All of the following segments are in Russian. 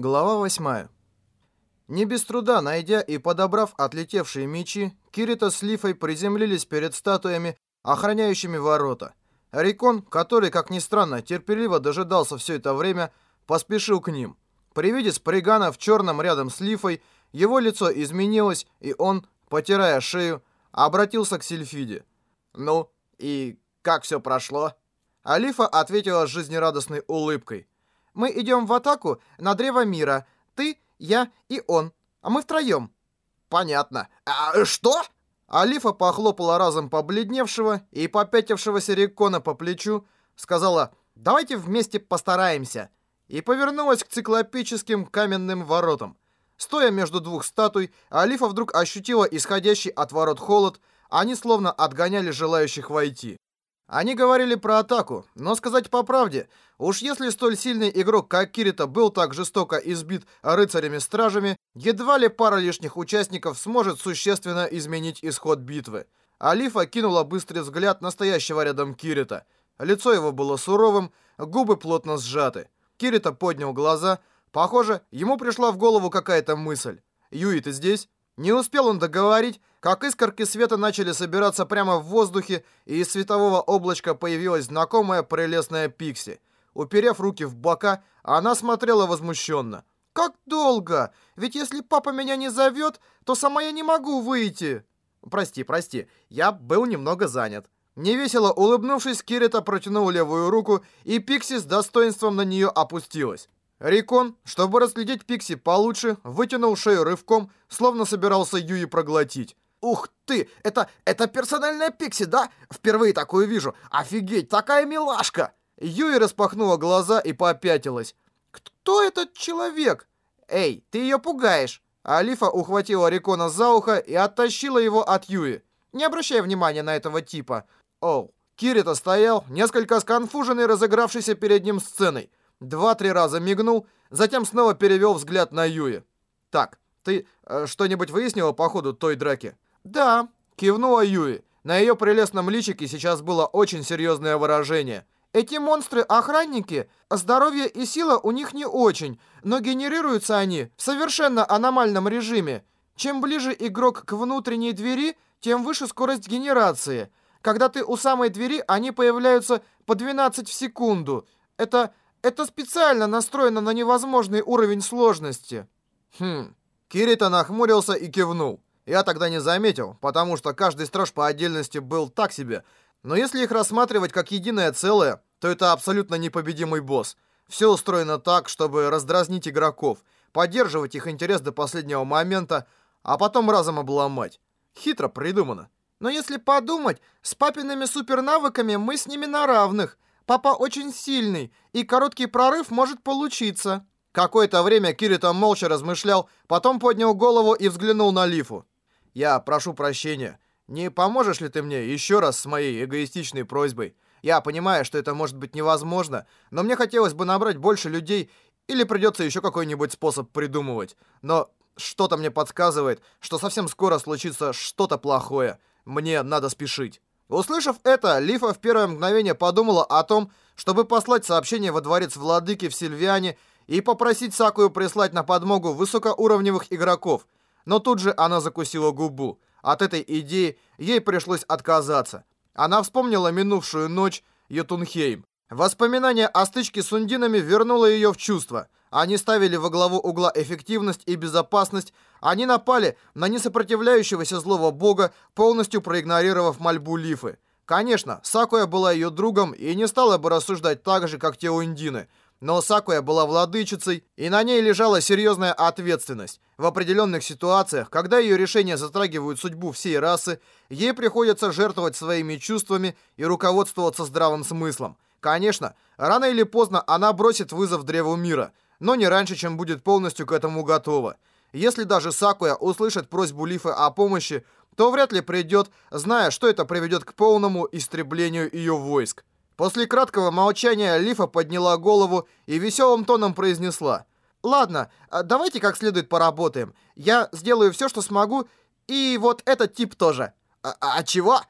Глава 8. Не без труда, найдя и подобрав отлетевшие мечи, Кирита с Лифой приземлились перед статуями, охраняющими ворота. Рикон, который, как ни странно, терпеливо дожидался все это время, поспешил к ним. При виде спригана в черном рядом с Лифой, его лицо изменилось, и он, потирая шею, обратился к Сильфиде. «Ну, и как все прошло?» Алифа ответила с жизнерадостной улыбкой. Мы идем в атаку на Древо Мира. Ты, я и он. А мы втроем. Понятно. А что? Алифа похлопала разом побледневшего и попятившегося Рикона по плечу, сказала «Давайте вместе постараемся» и повернулась к циклопическим каменным воротам. Стоя между двух статуй, Алифа вдруг ощутила исходящий от ворот холод, они словно отгоняли желающих войти. Они говорили про атаку, но сказать по правде, уж если столь сильный игрок, как Кирита, был так жестоко избит рыцарями-стражами, едва ли пара лишних участников сможет существенно изменить исход битвы. Алифа кинула быстрый взгляд настоящего рядом Кирита. Лицо его было суровым, губы плотно сжаты. Кирита поднял глаза. Похоже, ему пришла в голову какая-то мысль. «Юи, ты здесь?» Не успел он договорить, как искорки света начали собираться прямо в воздухе, и из светового облачка появилась знакомая прелестная Пикси. Уперев руки в бока, она смотрела возмущенно. «Как долго? Ведь если папа меня не зовет, то сама я не могу выйти!» «Прости, прости, я был немного занят». Невесело улыбнувшись, Кирита протянул левую руку, и Пикси с достоинством на нее опустилась. Рикон, чтобы разглядеть Пикси получше, вытянул шею рывком, словно собирался Юи проглотить. «Ух ты! Это, это персональная Пикси, да? Впервые такую вижу! Офигеть, такая милашка!» Юи распахнула глаза и попятилась. «Кто этот человек?» «Эй, ты ее пугаешь!» Алифа ухватила Рикона за ухо и оттащила его от Юи. «Не обращай внимания на этого типа». Оу. Кирита стоял, несколько сконфуженный разыгравшийся перед ним сценой. Два-три раза мигнул, затем снова перевел взгляд на Юи. «Так, ты э, что-нибудь выяснила по ходу той драки?» «Да», — кивнула Юи. На ее прелестном личике сейчас было очень серьезное выражение. «Эти монстры — охранники. Здоровье и сила у них не очень, но генерируются они в совершенно аномальном режиме. Чем ближе игрок к внутренней двери, тем выше скорость генерации. Когда ты у самой двери, они появляются по 12 в секунду. Это это специально настроено на невозможный уровень сложности. Хм. Кирита нахмурился и кивнул. Я тогда не заметил, потому что каждый страж по отдельности был так себе. Но если их рассматривать как единое целое, то это абсолютно непобедимый босс. Все устроено так, чтобы раздразнить игроков, поддерживать их интерес до последнего момента, а потом разом обломать. Хитро придумано. Но если подумать, с папиными супернавыками мы с ними на равных – Папа очень сильный, и короткий прорыв может получиться». Какое-то время Кирита молча размышлял, потом поднял голову и взглянул на Лифу. «Я прошу прощения. Не поможешь ли ты мне еще раз с моей эгоистичной просьбой? Я понимаю, что это может быть невозможно, но мне хотелось бы набрать больше людей, или придется еще какой-нибудь способ придумывать. Но что-то мне подсказывает, что совсем скоро случится что-то плохое. Мне надо спешить». Услышав это, Лифа в первое мгновение подумала о том, чтобы послать сообщение во дворец владыки в Сильвиане и попросить Сакую прислать на подмогу высокоуровневых игроков. Но тут же она закусила губу. От этой идеи ей пришлось отказаться. Она вспомнила минувшую ночь Йотунхейм. Воспоминание о стычке с ундинами вернуло ее в чувство – они ставили во главу угла эффективность и безопасность. Они напали на несопротивляющегося злого бога, полностью проигнорировав мольбу Лифы. Конечно, Сакуя была ее другом и не стала бы рассуждать так же, как те ундины. Но Сакуя была владычицей, и на ней лежала серьезная ответственность. В определенных ситуациях, когда ее решения затрагивают судьбу всей расы, ей приходится жертвовать своими чувствами и руководствоваться здравым смыслом. Конечно, рано или поздно она бросит вызов Древу Мира – но не раньше, чем будет полностью к этому готова. Если даже Сакуя услышит просьбу Лифы о помощи, то вряд ли придет, зная, что это приведет к полному истреблению ее войск. После краткого молчания Лифа подняла голову и веселым тоном произнесла. «Ладно, а давайте как следует поработаем. Я сделаю все, что смогу, и вот этот тип тоже». «А, а чего?»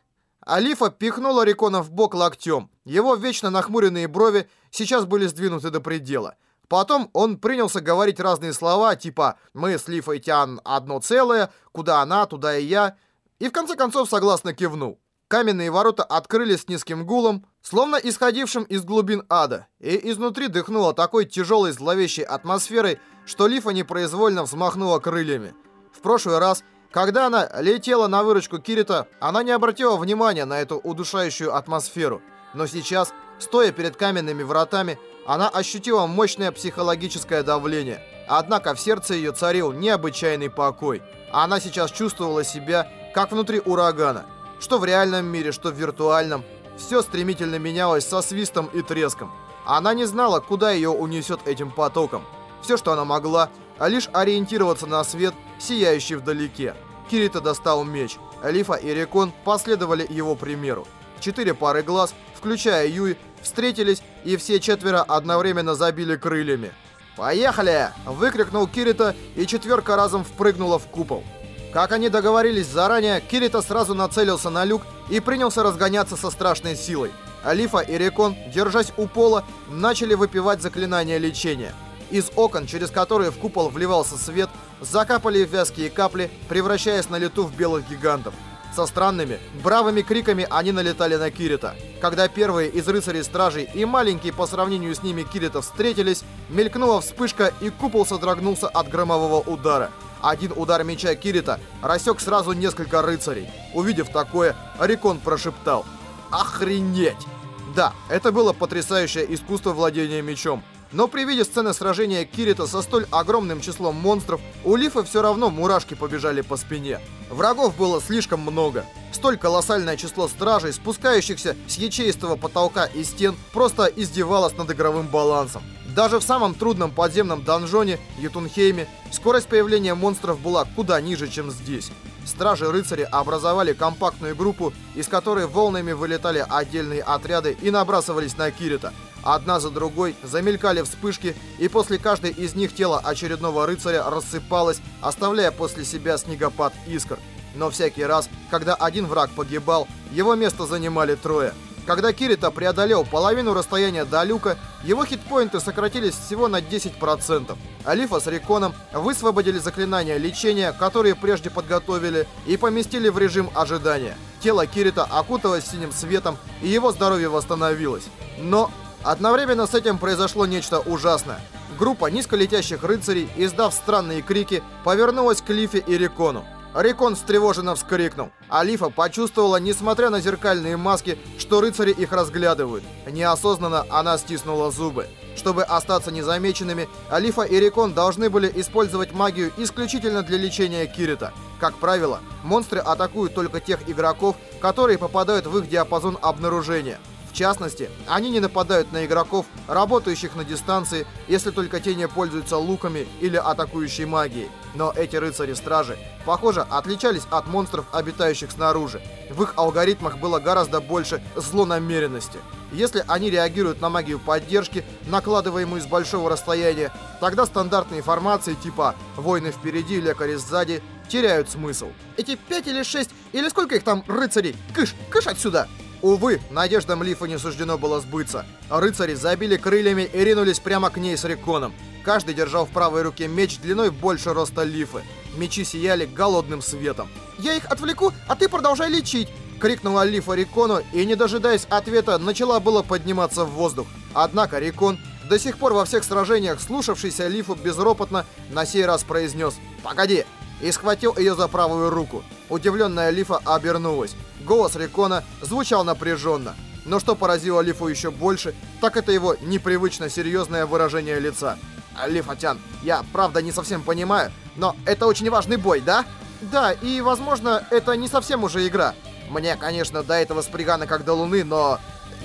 Алифа пихнула Рикона в бок локтем. Его вечно нахмуренные брови сейчас были сдвинуты до предела. Потом он принялся говорить разные слова, типа «Мы с Лифой Тян одно целое», «Куда она, туда и я», и в конце концов согласно кивнул. Каменные ворота открылись с низким гулом, словно исходившим из глубин ада, и изнутри дыхнуло такой тяжелой зловещей атмосферой, что Лифа непроизвольно взмахнула крыльями. В прошлый раз, когда она летела на выручку Кирита, она не обратила внимания на эту удушающую атмосферу. Но сейчас, стоя перед каменными вратами, она ощутила мощное психологическое давление. Однако в сердце ее царил необычайный покой. Она сейчас чувствовала себя, как внутри урагана. Что в реальном мире, что в виртуальном. Все стремительно менялось со свистом и треском. Она не знала, куда ее унесет этим потоком. Все, что она могла, а лишь ориентироваться на свет, сияющий вдалеке. Кирита достал меч. Лифа и Рекон последовали его примеру. Четыре пары глаз, включая Юй, встретились, и все четверо одновременно забили крыльями. «Поехали!» — выкрикнул Кирита, и четверка разом впрыгнула в купол. Как они договорились заранее, Кирита сразу нацелился на люк и принялся разгоняться со страшной силой. Алифа и Рекон, держась у пола, начали выпивать заклинания лечения. Из окон, через которые в купол вливался свет, закапали вязкие капли, превращаясь на лету в белых гигантов. Со странными, бравыми криками они налетали на Кирита. Когда первые из рыцарей-стражей и маленькие по сравнению с ними Кирита встретились, мелькнула вспышка и купол содрогнулся от громового удара. Один удар меча Кирита рассек сразу несколько рыцарей. Увидев такое, Рикон прошептал «Охренеть!». Да, это было потрясающее искусство владения мечом. Но при виде сцены сражения Кирита со столь огромным числом монстров, у Лифа все равно мурашки побежали по спине. Врагов было слишком много. Столь колоссальное число стражей, спускающихся с ячеистого потолка и стен, просто издевалось над игровым балансом. Даже в самом трудном подземном донжоне, Ютунхейме, скорость появления монстров была куда ниже, чем здесь. Стражи-рыцари образовали компактную группу, из которой волнами вылетали отдельные отряды и набрасывались на Кирита. Одна за другой замелькали вспышки, и после каждой из них тело очередного рыцаря рассыпалось, оставляя после себя снегопад искр. Но всякий раз, когда один враг погибал, его место занимали трое. Когда Кирита преодолел половину расстояния до люка, его хитпоинты сократились всего на 10%. Алифа с Риконом высвободили заклинания лечения, которые прежде подготовили, и поместили в режим ожидания. Тело Кирита окуталось синим светом, и его здоровье восстановилось. Но Одновременно с этим произошло нечто ужасное. Группа низколетящих рыцарей, издав странные крики, повернулась к Лифе и Рикону. Рикон встревоженно вскрикнул. Алифа почувствовала, несмотря на зеркальные маски, что рыцари их разглядывают. Неосознанно она стиснула зубы. Чтобы остаться незамеченными, Алифа и Рикон должны были использовать магию исключительно для лечения Кирита. Как правило, монстры атакуют только тех игроков, которые попадают в их диапазон обнаружения. В частности, они не нападают на игроков, работающих на дистанции, если только те не пользуются луками или атакующей магией. Но эти рыцари-стражи, похоже, отличались от монстров, обитающих снаружи. В их алгоритмах было гораздо больше злонамеренности. Если они реагируют на магию поддержки, накладываемую с большого расстояния, тогда стандартные формации типа «Войны впереди, лекари сзади» теряют смысл. Эти пять или шесть, или сколько их там рыцарей? Кыш, кыш отсюда! Увы, надеждам Лифа не суждено было сбыться. Рыцари забили крыльями и ринулись прямо к ней с Реконом. Каждый держал в правой руке меч длиной больше роста Лифы. Мечи сияли голодным светом. «Я их отвлеку, а ты продолжай лечить!» Крикнула Лифа Рикону и, не дожидаясь ответа, начала было подниматься в воздух. Однако Рикон, до сих пор во всех сражениях слушавшийся Лифу безропотно, на сей раз произнес «Погоди!» И схватил ее за правую руку. Удивленная Лифа обернулась. Голос Рикона звучал напряженно. Но что поразило Лифу еще больше, так это его непривычно серьезное выражение лица. «Лифатян, я правда не совсем понимаю, но это очень важный бой, да?» «Да, и, возможно, это не совсем уже игра. Мне, конечно, до этого спрягано как до луны, но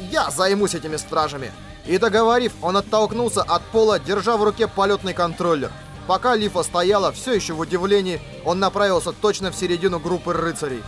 я займусь этими стражами». И договорив, он оттолкнулся от пола, держа в руке полетный контроллер. Пока Лифа стояла, все еще в удивлении, он направился точно в середину группы рыцарей.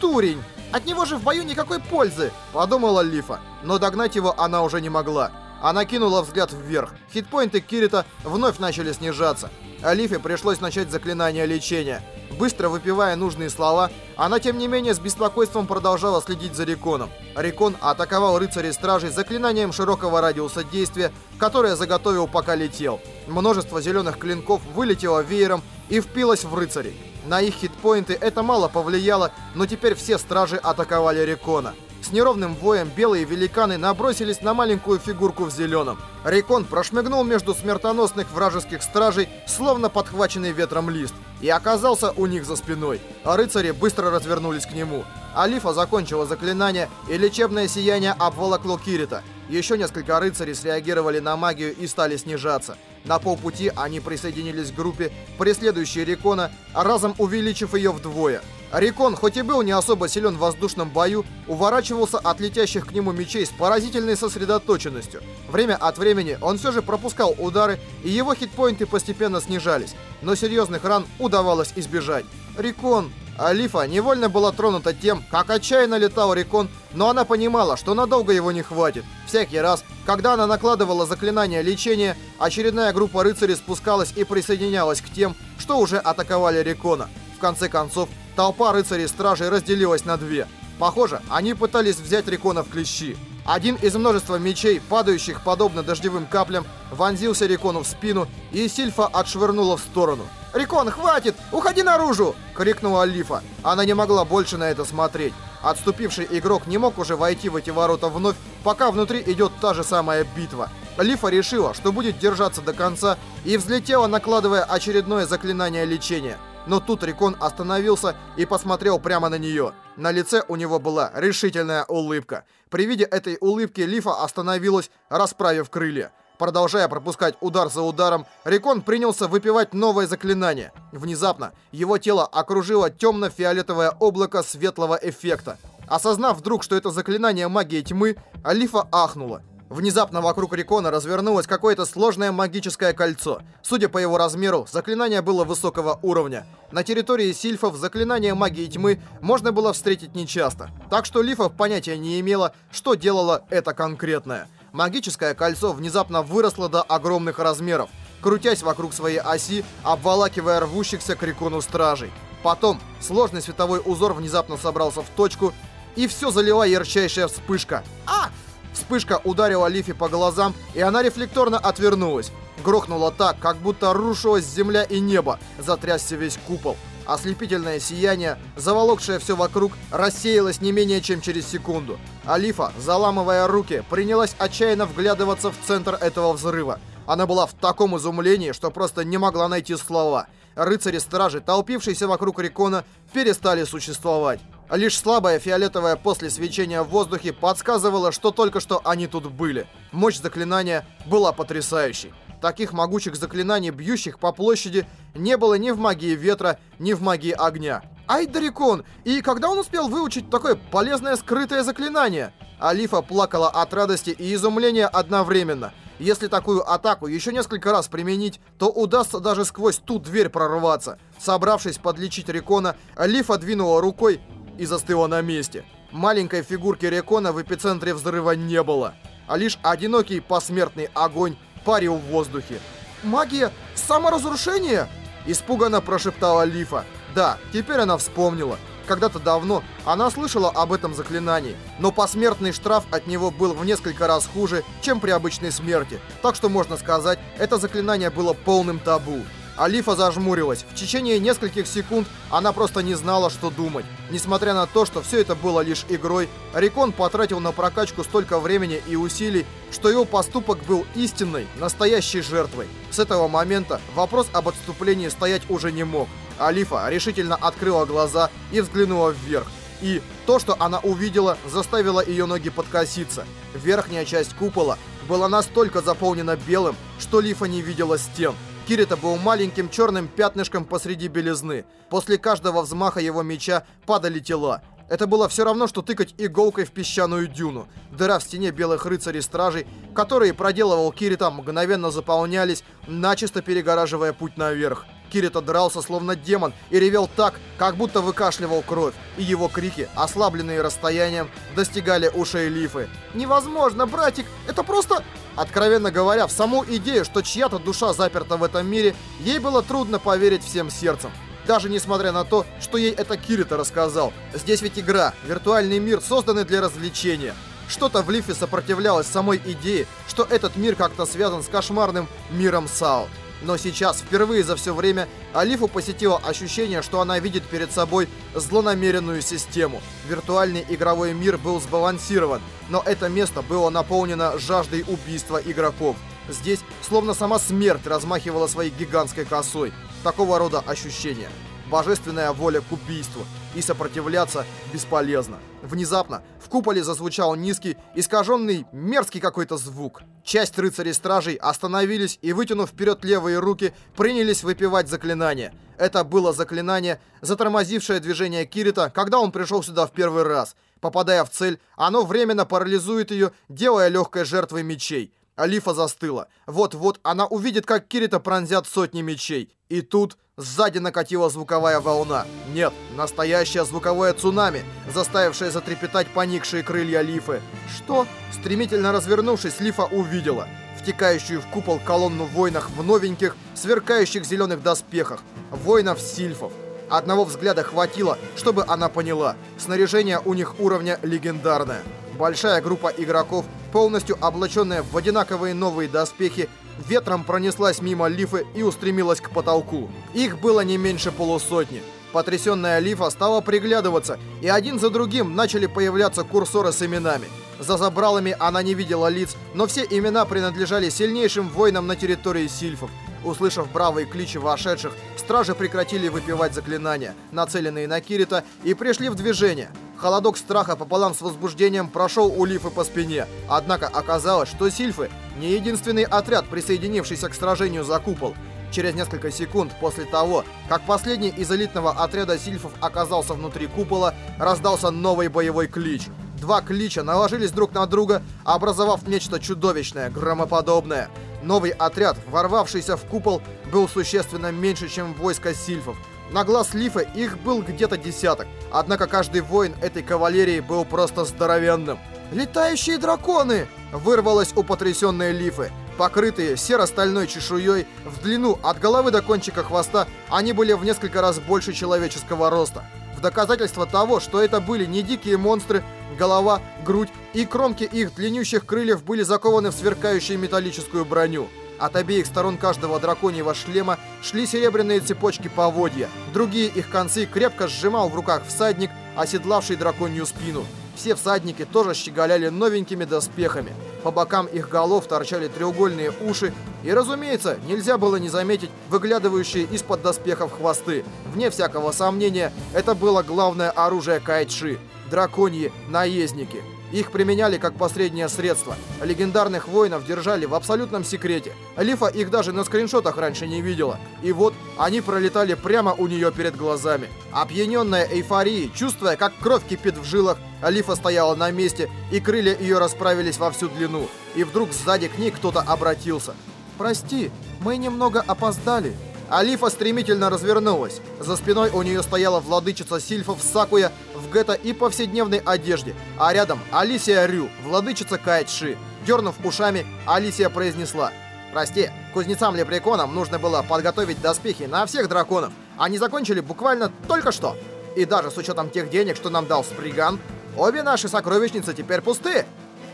«Дурень! От него же в бою никакой пользы!» – подумала Лифа. Но догнать его она уже не могла. Она кинула взгляд вверх. Хитпоинты Кирита вновь начали снижаться. А Лифе пришлось начать заклинание лечения. Быстро выпивая нужные слова, она тем не менее с беспокойством продолжала следить за Реконом. Рекон атаковал рыцарей стражей заклинанием широкого радиуса действия, которое заготовил пока летел. Множество зеленых клинков вылетело веером и впилось в рыцарей. На их хитпоинты это мало повлияло, но теперь все стражи атаковали Рекона. С неровным воем белые великаны набросились на маленькую фигурку в зеленом. Рекон прошмыгнул между смертоносных вражеских стражей, словно подхваченный ветром лист, и оказался у них за спиной, а рыцари быстро развернулись к нему. Алифа закончила заклинание, и лечебное сияние обволокло Кирита. Еще несколько рыцарей среагировали на магию и стали снижаться. На полпути они присоединились к группе, преследующей Рекона, разом увеличив ее вдвое. Рикон, хоть и был не особо силен в воздушном бою, уворачивался от летящих к нему мечей с поразительной сосредоточенностью. Время от времени он все же пропускал удары, и его хитпоинты постепенно снижались, но серьезных ран удавалось избежать. Рикон... Алифа невольно была тронута тем, как отчаянно летал Рикон, но она понимала, что надолго его не хватит. Всякий раз, когда она накладывала заклинание лечения, очередная группа рыцарей спускалась и присоединялась к тем, что уже атаковали Рикона. В конце концов, толпа рыцарей-стражей разделилась на две. Похоже, они пытались взять Рикона в клещи. Один из множества мечей, падающих подобно дождевым каплям, вонзился Рикону в спину, и Сильфа отшвырнула в сторону. «Рикон, хватит! Уходи наружу!» — крикнула Лифа. Она не могла больше на это смотреть. Отступивший игрок не мог уже войти в эти ворота вновь, пока внутри идет та же самая битва. Лифа решила, что будет держаться до конца, и взлетела, накладывая очередное заклинание лечения. Но тут Рикон остановился и посмотрел прямо на нее. На лице у него была решительная улыбка. При виде этой улыбки Лифа остановилась, расправив крылья. Продолжая пропускать удар за ударом, Рикон принялся выпивать новое заклинание. Внезапно его тело окружило темно-фиолетовое облако светлого эффекта. Осознав вдруг, что это заклинание магии тьмы, Алифа ахнула. Внезапно вокруг Рикона развернулось какое-то сложное магическое кольцо. Судя по его размеру, заклинание было высокого уровня. На территории сильфов заклинание магии тьмы можно было встретить нечасто. Так что Лифов понятия не имела, что делало это конкретное. Магическое кольцо внезапно выросло до огромных размеров, крутясь вокруг своей оси, обволакивая рвущихся к Рикону стражей. Потом сложный световой узор внезапно собрался в точку, и все залила ярчайшая вспышка. А! Вспышка ударила Лифи по глазам, и она рефлекторно отвернулась. Грохнула так, как будто рушилась земля и небо, затрясся весь купол. Ослепительное сияние, заволокшее все вокруг, рассеялось не менее чем через секунду. Алифа, заламывая руки, принялась отчаянно вглядываться в центр этого взрыва. Она была в таком изумлении, что просто не могла найти слова. Рыцари-стражи, толпившиеся вокруг Рикона, перестали существовать. Лишь слабое фиолетовое после свечения в воздухе подсказывало, что только что они тут были. Мощь заклинания была потрясающей. Таких могучих заклинаний, бьющих по площади, не было ни в магии ветра, ни в магии огня. Ай, Дарикон! И когда он успел выучить такое полезное скрытое заклинание? Алифа плакала от радости и изумления одновременно. Если такую атаку еще несколько раз применить, то удастся даже сквозь ту дверь прорваться. Собравшись подлечить Рикона, Алифа двинула рукой и застыла на месте. Маленькой фигурки Рекона в эпицентре взрыва не было, а лишь одинокий посмертный огонь парил в воздухе. «Магия саморазрушения?» Испуганно прошептала Лифа. Да, теперь она вспомнила. Когда-то давно она слышала об этом заклинании, но посмертный штраф от него был в несколько раз хуже, чем при обычной смерти. Так что можно сказать, это заклинание было полным табу. Алифа зажмурилась. В течение нескольких секунд она просто не знала, что думать. Несмотря на то, что все это было лишь игрой, Рикон потратил на прокачку столько времени и усилий, что его поступок был истинной, настоящей жертвой. С этого момента вопрос об отступлении стоять уже не мог. Алифа решительно открыла глаза и взглянула вверх. И то, что она увидела, заставило ее ноги подкоситься. Верхняя часть купола была настолько заполнена белым, что Лифа не видела стен. Кирита был маленьким черным пятнышком посреди белизны. После каждого взмаха его меча падали тела. Это было все равно, что тыкать иголкой в песчаную дюну. Дыра в стене белых рыцарей-стражей, которые проделывал Кирита, мгновенно заполнялись, начисто перегораживая путь наверх. Кирита дрался словно демон и ревел так, как будто выкашливал кровь, и его крики, ослабленные расстоянием, достигали ушей Лифы. «Невозможно, братик! Это просто...» Откровенно говоря, в саму идею, что чья-то душа заперта в этом мире, ей было трудно поверить всем сердцем. Даже несмотря на то, что ей это Кирита рассказал. Здесь ведь игра, виртуальный мир, созданный для развлечения. Что-то в Лифе сопротивлялось самой идее, что этот мир как-то связан с кошмарным миром Сао. Но сейчас, впервые за все время, Алифу посетило ощущение, что она видит перед собой злонамеренную систему. Виртуальный игровой мир был сбалансирован, но это место было наполнено жаждой убийства игроков. Здесь словно сама смерть размахивала своей гигантской косой. Такого рода ощущения божественная воля к убийству, и сопротивляться бесполезно. Внезапно в куполе зазвучал низкий, искаженный, мерзкий какой-то звук. Часть рыцарей-стражей остановились и, вытянув вперед левые руки, принялись выпивать заклинание. Это было заклинание, затормозившее движение Кирита, когда он пришел сюда в первый раз. Попадая в цель, оно временно парализует ее, делая легкой жертвой мечей. Алифа застыла. Вот-вот она увидит, как Кирита пронзят сотни мечей. И тут сзади накатила звуковая волна. Нет, настоящее звуковое цунами, заставившее затрепетать поникшие крылья Лифы. Что? Стремительно развернувшись, Лифа увидела втекающую в купол колонну воинов в новеньких, сверкающих зеленых доспехах. Воинов-сильфов. Одного взгляда хватило, чтобы она поняла. Снаряжение у них уровня легендарное. Большая группа игроков, полностью облаченная в одинаковые новые доспехи, ветром пронеслась мимо Лифы и устремилась к потолку. Их было не меньше полусотни. Потрясенная Лифа стала приглядываться, и один за другим начали появляться курсоры с именами. За забралами она не видела лиц, но все имена принадлежали сильнейшим воинам на территории сильфов. Услышав бравые кличи вошедших, стражи прекратили выпивать заклинания, нацеленные на Кирита, и пришли в движение. Холодок страха пополам с возбуждением прошел у Лифы по спине. Однако оказалось, что Сильфы не единственный отряд, присоединившийся к сражению за купол. Через несколько секунд после того, как последний из элитного отряда сильфов оказался внутри купола, раздался новый боевой клич. Два клича наложились друг на друга, образовав нечто чудовищное, громоподобное. Новый отряд, ворвавшийся в купол, был существенно меньше, чем войско сильфов. На глаз Лифа их был где-то десяток, однако каждый воин этой кавалерии был просто здоровенным. «Летающие драконы!» — вырвалось у потрясенной Лифы. Покрытые серо-стальной чешуей, в длину от головы до кончика хвоста, они были в несколько раз больше человеческого роста. В доказательство того, что это были не дикие монстры, голова, грудь и кромки их длиннющих крыльев были закованы в сверкающую металлическую броню. От обеих сторон каждого драконьего шлема шли серебряные цепочки поводья. Другие их концы крепко сжимал в руках всадник, оседлавший драконью спину. Все всадники тоже щеголяли новенькими доспехами. По бокам их голов торчали треугольные уши, и, разумеется, нельзя было не заметить выглядывающие из-под доспехов хвосты. Вне всякого сомнения, это было главное оружие Кайтши – драконьи наездники. Их применяли как последнее средство. Легендарных воинов держали в абсолютном секрете. Лифа их даже на скриншотах раньше не видела. И вот они пролетали прямо у нее перед глазами. Опьяненная эйфорией, чувствуя, как кровь кипит в жилах, Лифа стояла на месте, и крылья ее расправились во всю длину. И вдруг сзади к ней кто-то обратился. «Прости, мы немного опоздали», Алифа стремительно развернулась. За спиной у нее стояла владычица сильфов Сакуя в гетто и повседневной одежде, а рядом Алисия Рю, владычица Кайтши. Дернув ушами, Алисия произнесла «Прости, кузнецам-лепреконам нужно было подготовить доспехи на всех драконов. Они закончили буквально только что. И даже с учетом тех денег, что нам дал Сприган, обе наши сокровищницы теперь пусты».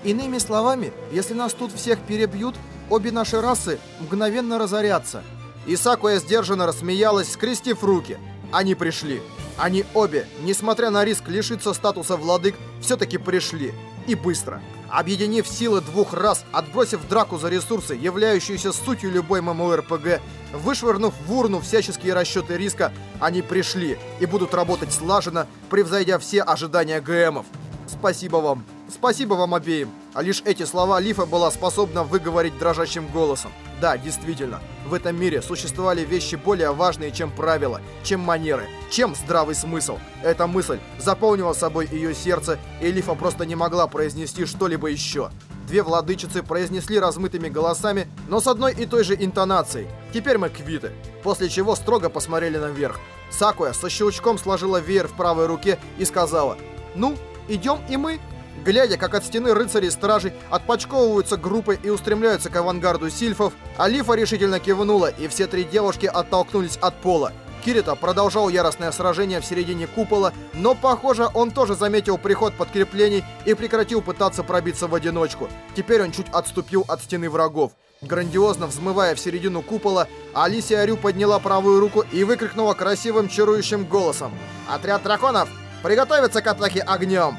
Иными словами, если нас тут всех перебьют, обе наши расы мгновенно разорятся. Исакуя сдержанно рассмеялась, скрестив руки. Они пришли. Они обе, несмотря на риск лишиться статуса владык, все-таки пришли. И быстро. Объединив силы двух раз, отбросив драку за ресурсы, являющуюся сутью любой ММО-РПГ, вышвырнув в урну всяческие расчеты риска, они пришли и будут работать слаженно, превзойдя все ожидания ГМов. Спасибо вам. Спасибо вам обеим. А лишь эти слова Лифа была способна выговорить дрожащим голосом. Да, действительно, в этом мире существовали вещи более важные, чем правила, чем манеры, чем здравый смысл. Эта мысль заполнила собой ее сердце, и Лифа просто не могла произнести что-либо еще. Две владычицы произнесли размытыми голосами, но с одной и той же интонацией. Теперь мы квиты. После чего строго посмотрели наверх. Сакуя со щелчком сложила веер в правой руке и сказала «Ну, идем и мы». Глядя, как от стены рыцарей-стражей отпочковываются группы и устремляются к авангарду сильфов, Алифа решительно кивнула, и все три девушки оттолкнулись от пола. Кирита продолжал яростное сражение в середине купола, но, похоже, он тоже заметил приход подкреплений и прекратил пытаться пробиться в одиночку. Теперь он чуть отступил от стены врагов. Грандиозно взмывая в середину купола, Алисия Рю подняла правую руку и выкрикнула красивым чарующим голосом. «Отряд драконов! Приготовиться к атаке огнем!»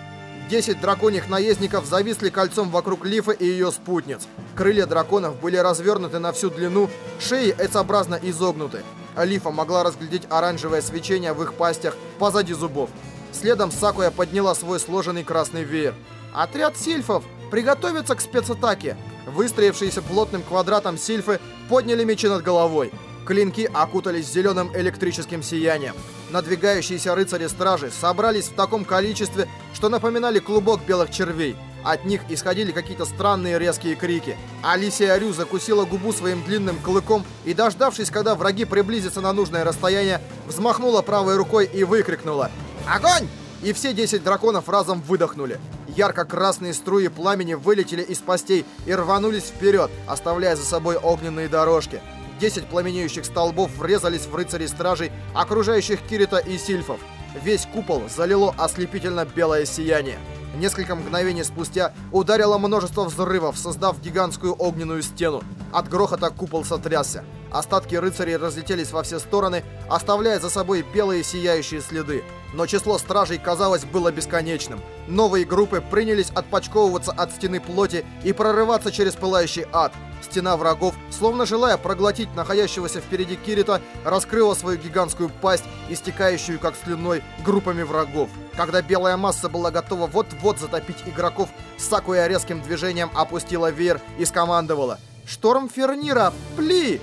Десять драконьих наездников зависли кольцом вокруг Лифы и ее спутниц. Крылья драконов были развернуты на всю длину, шеи эцообразно изогнуты. Лифа могла разглядеть оранжевое свечение в их пастях позади зубов. Следом Сакуя подняла свой сложенный красный веер. Отряд сильфов! Приготовиться к спецатаке! Выстроившиеся плотным квадратом сильфы подняли мечи над головой. Клинки окутались зеленым электрическим сиянием. Надвигающиеся рыцари-стражи собрались в таком количестве, что напоминали клубок белых червей. От них исходили какие-то странные резкие крики. Алисия Рю закусила губу своим длинным клыком и, дождавшись, когда враги приблизятся на нужное расстояние, взмахнула правой рукой и выкрикнула «Огонь!» И все 10 драконов разом выдохнули. Ярко-красные струи пламени вылетели из постей и рванулись вперед, оставляя за собой огненные дорожки. Десять пламенеющих столбов врезались в рыцарей стражей, окружающих Кирита и Сильфов. Весь купол залило ослепительно белое сияние. Несколько мгновений спустя ударило множество взрывов, создав гигантскую огненную стену. От грохота купол сотрясся. Остатки рыцарей разлетелись во все стороны, оставляя за собой белые сияющие следы. Но число стражей, казалось, было бесконечным. Новые группы принялись отпочковываться от стены плоти и прорываться через пылающий ад. Стена врагов, словно желая проглотить находящегося впереди Кирита, раскрыла свою гигантскую пасть, истекающую как слюной группами врагов. Когда белая масса была готова вот-вот затопить игроков, Сакуя резким движением опустила веер и скомандовала «Шторм Фернира! Пли!»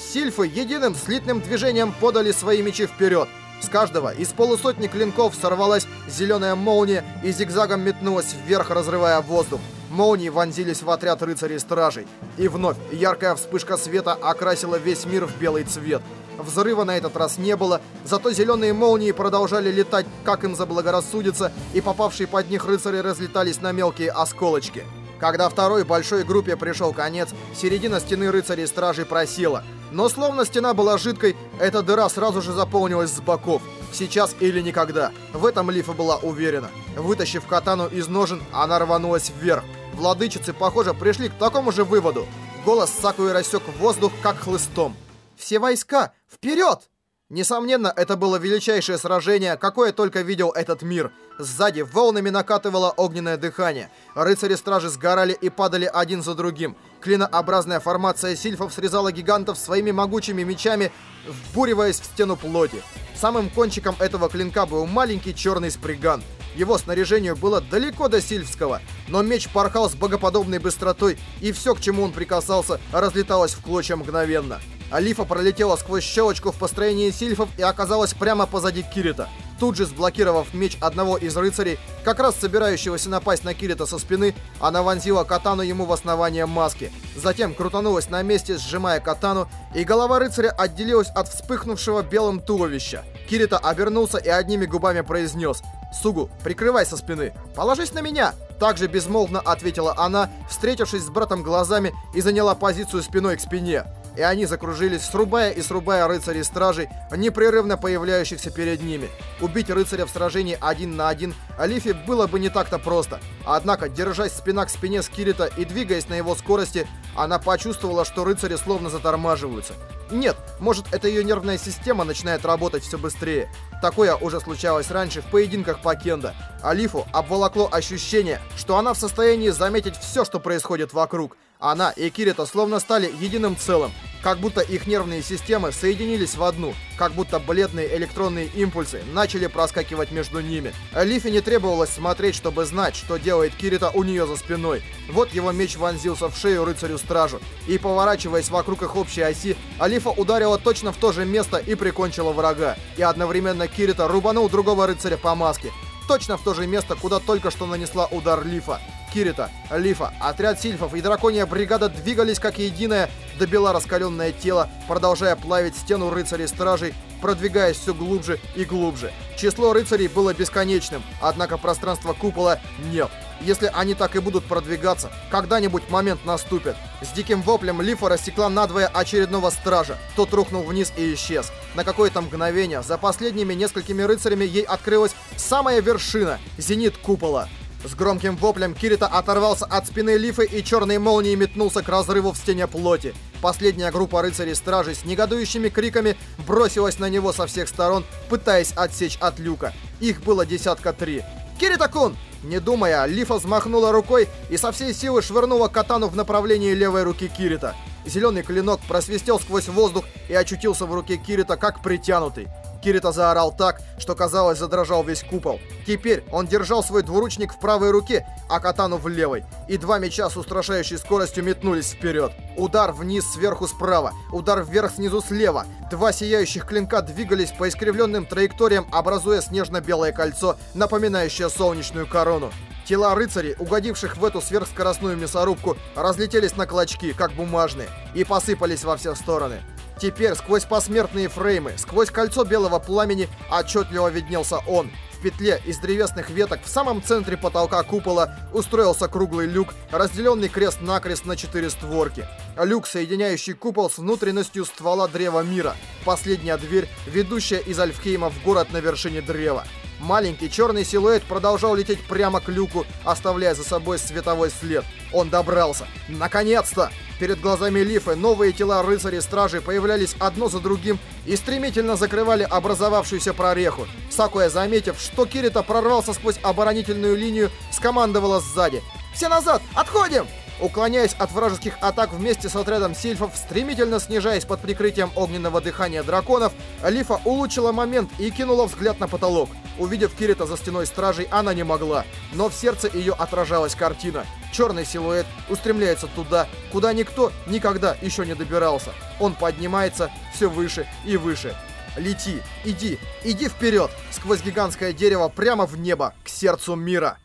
Сильфы единым слитным движением подали свои мечи вперед. С каждого из полусотни клинков сорвалась зеленая молния и зигзагом метнулась вверх, разрывая воздух. Молнии вонзились в отряд рыцарей-стражей. И вновь яркая вспышка света окрасила весь мир в белый цвет. Взрыва на этот раз не было, зато зеленые молнии продолжали летать, как им заблагорассудится, и попавшие под них рыцари разлетались на мелкие осколочки. Когда второй большой группе пришел конец, середина стены рыцарей-стражей просела. Но словно стена была жидкой, эта дыра сразу же заполнилась с боков. Сейчас или никогда. В этом Лифа была уверена. Вытащив катану из ножен, она рванулась вверх. Владычицы, похоже, пришли к такому же выводу. Голос Сакуи рассек воздух, как хлыстом. «Все войска! Вперед!» Несомненно, это было величайшее сражение, какое только видел этот мир. Сзади волнами накатывало огненное дыхание. Рыцари-стражи сгорали и падали один за другим. Клинообразная формация сильфов срезала гигантов своими могучими мечами, вбуриваясь в стену плоти. Самым кончиком этого клинка был маленький черный сприган. Его снаряжению было далеко до сильфского, но меч порхал с богоподобной быстротой, и все, к чему он прикасался, разлеталось в клочья мгновенно. Алифа пролетела сквозь щелочку в построении сильфов и оказалась прямо позади Кирита. Тут же, сблокировав меч одного из рыцарей, как раз собирающегося напасть на Кирита со спины, она вонзила катану ему в основание маски. Затем крутанулась на месте, сжимая катану, и голова рыцаря отделилась от вспыхнувшего белым туловища. Кирита обернулся и одними губами произнес «Сугу, прикрывай со спины! Положись на меня!» Также безмолвно ответила она, встретившись с братом глазами и заняла позицию спиной к спине и они закружились, срубая и срубая рыцарей-стражей, непрерывно появляющихся перед ними. Убить рыцаря в сражении один на один Алифе было бы не так-то просто. Однако, держась спина к спине с Кирита и двигаясь на его скорости, она почувствовала, что рыцари словно затормаживаются. Нет, может это ее нервная система начинает работать все быстрее. Такое уже случалось раньше в поединках по кендо. Алифу обволокло ощущение, что она в состоянии заметить все, что происходит вокруг. Она и Кирита словно стали единым целым, как будто их нервные системы соединились в одну, как будто бледные электронные импульсы начали проскакивать между ними. Лифе не требовалось смотреть, чтобы знать, что делает Кирита у нее за спиной. Вот его меч вонзился в шею рыцарю-стражу, и поворачиваясь вокруг их общей оси, Алифа ударила точно в то же место и прикончила врага. И одновременно Кирита рубанул другого рыцаря по маске, точно в то же место, куда только что нанесла удар Лифа. Кирита, Лифа, отряд сильфов и драконья бригада двигались как единое, добила раскаленное тело, продолжая плавить стену рыцарей-стражей, продвигаясь все глубже и глубже. Число рыцарей было бесконечным, однако пространство купола нет. Если они так и будут продвигаться, когда-нибудь момент наступит. С диким воплем Лифа рассекла надвое очередного стража. Тот рухнул вниз и исчез. На какое-то мгновение за последними несколькими рыцарями ей открылась самая вершина — зенит купола. С громким воплем Кирита оторвался от спины Лифы и черной молнией метнулся к разрыву в стене плоти. Последняя группа рыцарей-стражей с негодующими криками бросилась на него со всех сторон, пытаясь отсечь от люка. Их было десятка три. «Кирита-кун!» Не думая, Лифа взмахнула рукой и со всей силы швырнула катану в направлении левой руки Кирита. Зеленый клинок просвистел сквозь воздух и очутился в руке Кирита как притянутый. Кирита заорал так, что, казалось, задрожал весь купол. Теперь он держал свой двуручник в правой руке, а катану в левой. И два меча с устрашающей скоростью метнулись вперед. Удар вниз сверху справа, удар вверх снизу слева. Два сияющих клинка двигались по искривленным траекториям, образуя снежно-белое кольцо, напоминающее солнечную корону. Тела рыцарей, угодивших в эту сверхскоростную мясорубку, разлетелись на клочки, как бумажные, и посыпались во все стороны. Теперь сквозь посмертные фреймы, сквозь кольцо белого пламени отчетливо виднелся он. В петле из древесных веток в самом центре потолка купола устроился круглый люк, разделенный крест-накрест на четыре створки. Люк, соединяющий купол с внутренностью ствола Древа Мира. Последняя дверь, ведущая из Альфхейма в город на вершине древа. Маленький черный силуэт продолжал лететь прямо к люку, оставляя за собой световой след. Он добрался. Наконец-то! Перед глазами Лифы новые тела рыцарей-стражей появлялись одно за другим и стремительно закрывали образовавшуюся прореху. Сакуя, заметив, что Кирита прорвался сквозь оборонительную линию, скомандовала сзади. «Все назад! Отходим!» Уклоняясь от вражеских атак вместе с отрядом сильфов, стремительно снижаясь под прикрытием огненного дыхания драконов, Лифа улучшила момент и кинула взгляд на потолок. Увидев Кирита за стеной стражей, она не могла, но в сердце ее отражалась картина. Черный силуэт устремляется туда, куда никто никогда еще не добирался. Он поднимается все выше и выше. Лети, иди, иди вперед, сквозь гигантское дерево прямо в небо, к сердцу мира.